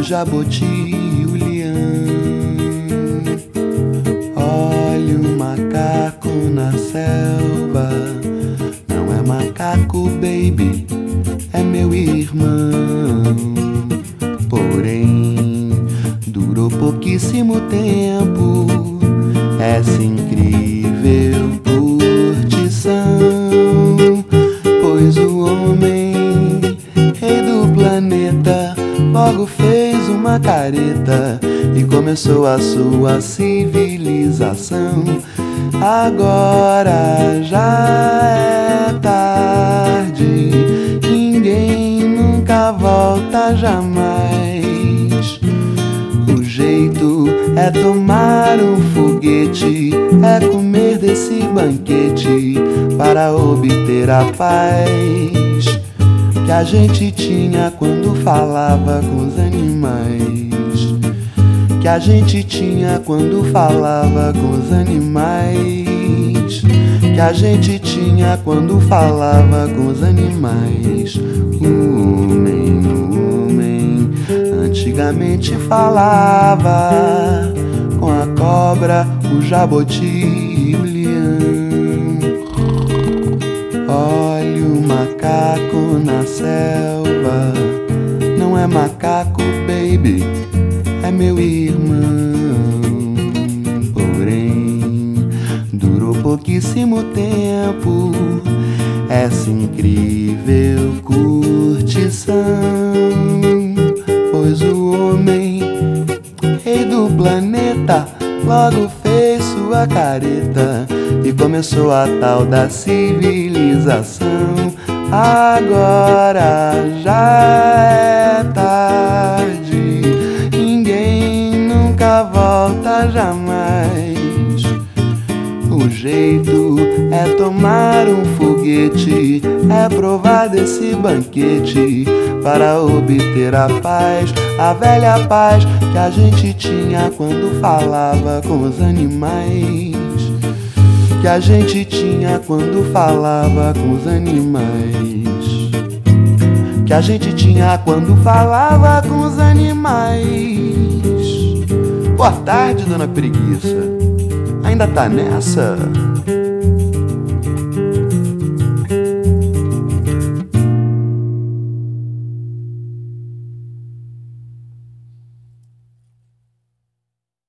o jaboti e o leão. Olha o macaco na selva. Não é macaco, baby, é meu irmão. Porém, durou pouquíssimo tempo. Essa incrível curtição. Pois o homem, logo fez uma careta e começou a sua civilização. Agora já é tarde, ninguém nunca volta jamais. O jeito é tomar um foguete, é comer desse banquete para obter a paz que a gente tinha quando falava com os animais. Que a gente tinha quando falava com os animais. Que a gente tinha quando falava com os animais. O homem, o homem, antigamente falava com a cobra, o jaboti na selva. Não é macaco, baby, é meu irmão. Porém, durou pouquíssimo tempo essa incrível curtição. Pois o homem, rei do planeta, logo fez sua careta e começou a tal da civilização. Agora já é tarde, ninguém nunca volta jamais. O jeito é tomar um foguete, é provar desse banquete para obter a paz, a velha paz que a gente tinha quando falava com os animais. Que a gente tinha quando falava com os animais. Que a gente tinha quando falava com os animais. Boa tarde, dona Preguiça. Ainda tá nessa?